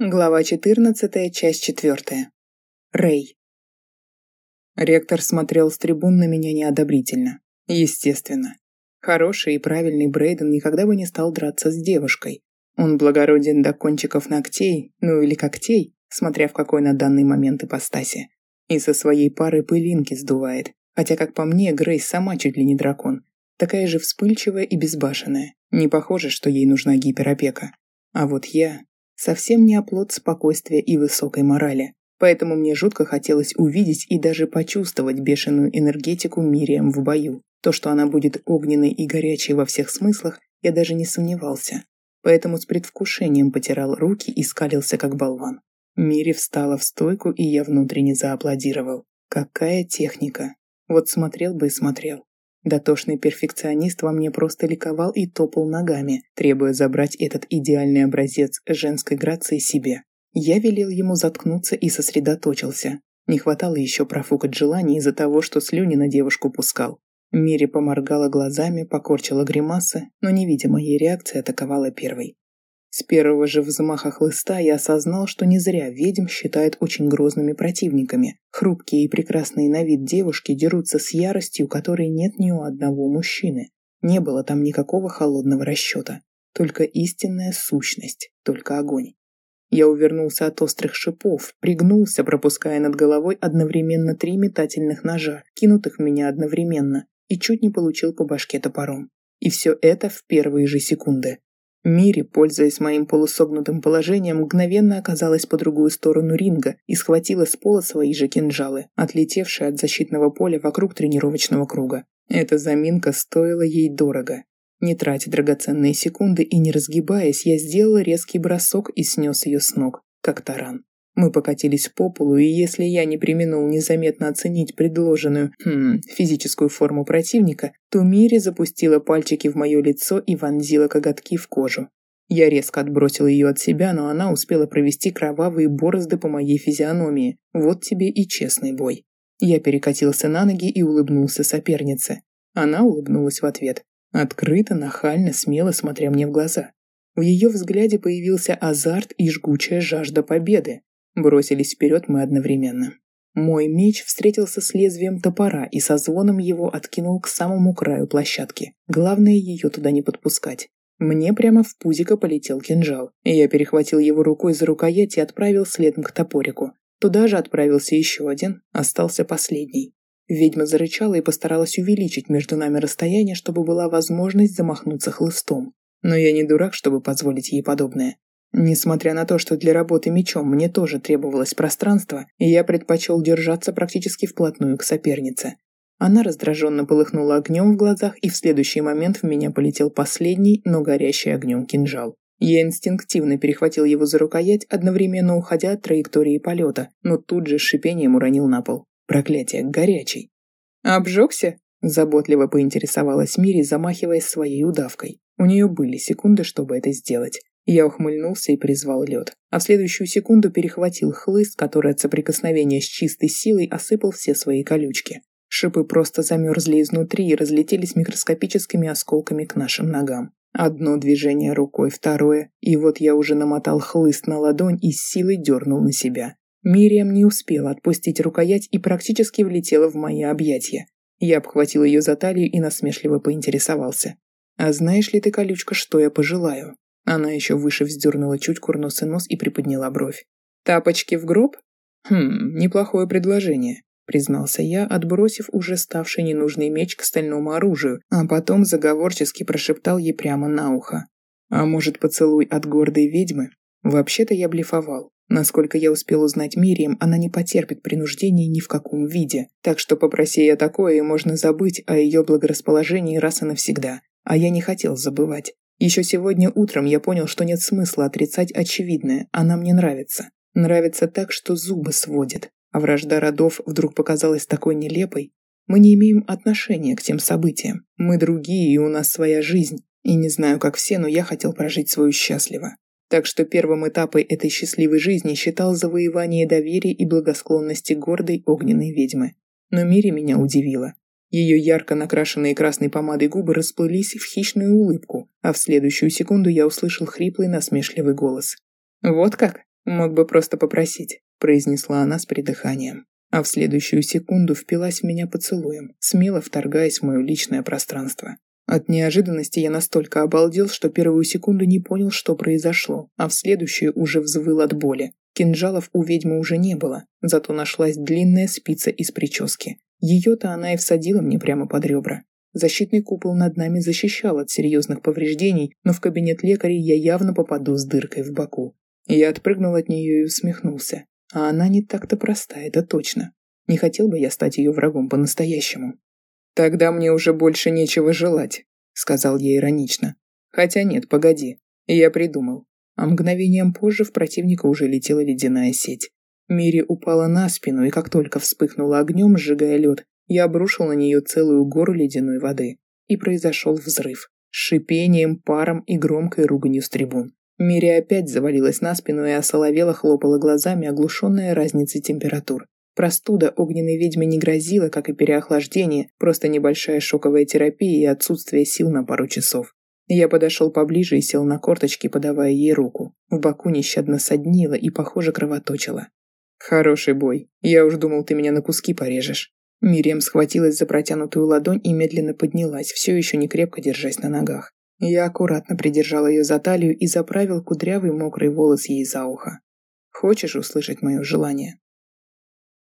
Глава 14, часть 4. Рэй. Ректор смотрел с трибун на меня неодобрительно. Естественно. Хороший и правильный Брейден никогда бы не стал драться с девушкой. Он благороден до кончиков ногтей, ну или когтей, смотря в какой на данный момент ипостаси. И со своей пары пылинки сдувает. Хотя, как по мне, Грейс сама чуть ли не дракон. Такая же вспыльчивая и безбашенная. Не похоже, что ей нужна гиперопека. А вот я совсем не оплот спокойствия и высокой морали. Поэтому мне жутко хотелось увидеть и даже почувствовать бешеную энергетику Мириам в бою. То, что она будет огненной и горячей во всех смыслах, я даже не сомневался. Поэтому с предвкушением потирал руки и скалился, как болван. Мири встала в стойку, и я внутренне зааплодировал. Какая техника! Вот смотрел бы и смотрел. Дотошный перфекционист во мне просто ликовал и топал ногами, требуя забрать этот идеальный образец женской грации себе. Я велел ему заткнуться и сосредоточился. Не хватало еще профукать желание из-за того, что слюни на девушку пускал. Мири поморгала глазами, покорчила гримасы, но, не видя моей реакции, атаковала первой. С первого же взмаха хлыста я осознал, что не зря ведьм считают очень грозными противниками. Хрупкие и прекрасные на вид девушки дерутся с яростью, которой нет ни у одного мужчины. Не было там никакого холодного расчета. Только истинная сущность, только огонь. Я увернулся от острых шипов, пригнулся, пропуская над головой одновременно три метательных ножа, кинутых в меня одновременно, и чуть не получил по башке топором. И все это в первые же секунды. Мири, пользуясь моим полусогнутым положением, мгновенно оказалась по другую сторону ринга и схватила с пола свои же кинжалы, отлетевшие от защитного поля вокруг тренировочного круга. Эта заминка стоила ей дорого. Не тратя драгоценные секунды и не разгибаясь, я сделал резкий бросок и снес ее с ног, как таран. Мы покатились по полу, и если я не применул незаметно оценить предложенную хм, физическую форму противника, то Мири запустила пальчики в мое лицо и вонзила коготки в кожу. Я резко отбросил ее от себя, но она успела провести кровавые борозды по моей физиономии. Вот тебе и честный бой. Я перекатился на ноги и улыбнулся сопернице. Она улыбнулась в ответ. Открыто, нахально, смело смотря мне в глаза. В ее взгляде появился азарт и жгучая жажда победы. Бросились вперед мы одновременно. Мой меч встретился с лезвием топора и со звоном его откинул к самому краю площадки. Главное ее туда не подпускать. Мне прямо в пузико полетел кинжал, я перехватил его рукой за рукоять и отправил следом к топорику. Туда же отправился еще один, остался последний. Ведьма зарычала и постаралась увеличить между нами расстояние, чтобы была возможность замахнуться хлыстом. Но я не дурак, чтобы позволить ей подобное. Несмотря на то, что для работы мечом мне тоже требовалось пространство, я предпочел держаться практически вплотную к сопернице. Она раздраженно полыхнула огнем в глазах, и в следующий момент в меня полетел последний, но горящий огнем кинжал. Я инстинктивно перехватил его за рукоять, одновременно уходя от траектории полета, но тут же с шипением уронил на пол. Проклятие, горячий. «Обжегся?» – заботливо поинтересовалась Мири, замахиваясь своей удавкой. У нее были секунды, чтобы это сделать. Я ухмыльнулся и призвал лед, а в следующую секунду перехватил хлыст, который от соприкосновения с чистой силой осыпал все свои колючки. Шипы просто замерзли изнутри и разлетелись микроскопическими осколками к нашим ногам. Одно движение рукой, второе, и вот я уже намотал хлыст на ладонь и с силой дернул на себя. Мириам не успела отпустить рукоять и практически влетела в мои объятия. Я обхватил ее за талию и насмешливо поинтересовался. «А знаешь ли ты, колючка, что я пожелаю?» Она еще выше вздернула чуть курносый нос и приподняла бровь. «Тапочки в гроб?» «Хм, неплохое предложение», признался я, отбросив уже ставший ненужный меч к стальному оружию, а потом заговорчески прошептал ей прямо на ухо. «А может, поцелуй от гордой ведьмы?» Вообще-то я блефовал. Насколько я успел узнать Мирием, она не потерпит принуждения ни в каком виде. Так что попроси я такое, и можно забыть о ее благорасположении раз и навсегда. А я не хотел забывать. Еще сегодня утром я понял, что нет смысла отрицать очевидное, она мне нравится. Нравится так, что зубы сводит. А вражда родов вдруг показалась такой нелепой. Мы не имеем отношения к тем событиям. Мы другие, и у нас своя жизнь. И не знаю, как все, но я хотел прожить свою счастливо. Так что первым этапом этой счастливой жизни считал завоевание доверия и благосклонности гордой огненной ведьмы. Но Мире меня удивило. Ее ярко накрашенные красной помадой губы расплылись в хищную улыбку, а в следующую секунду я услышал хриплый насмешливый голос. «Вот как? «Мог бы просто попросить», – произнесла она с придыханием. А в следующую секунду впилась в меня поцелуем, смело вторгаясь в мое личное пространство. От неожиданности я настолько обалдел, что первую секунду не понял, что произошло, а в следующую уже взвыл от боли. Кинжалов у ведьмы уже не было, зато нашлась длинная спица из прически. Ее-то она и всадила мне прямо под ребра. Защитный купол над нами защищал от серьезных повреждений, но в кабинет лекаря я явно попаду с дыркой в боку. Я отпрыгнул от нее и усмехнулся. А она не так-то проста, это точно. Не хотел бы я стать ее врагом по-настоящему. «Тогда мне уже больше нечего желать», — сказал я иронично. «Хотя нет, погоди. Я придумал». А мгновением позже в противника уже летела ледяная сеть. Мири упала на спину, и как только вспыхнула огнем, сжигая лед, я обрушил на нее целую гору ледяной воды. И произошел взрыв. С шипением, паром и громкой руганью с трибун. Мири опять завалилась на спину и осоловела хлопала глазами, оглушенная разницей температур. Простуда огненной ведьме не грозила, как и переохлаждение, просто небольшая шоковая терапия и отсутствие сил на пару часов. Я подошел поближе и сел на корточки, подавая ей руку. В боку нещадно соднило и, похоже, кровоточило. «Хороший бой. Я уж думал, ты меня на куски порежешь». Мириам схватилась за протянутую ладонь и медленно поднялась, все еще не крепко держась на ногах. Я аккуратно придержал ее за талию и заправил кудрявый мокрый волос ей за ухо. «Хочешь услышать мое желание?»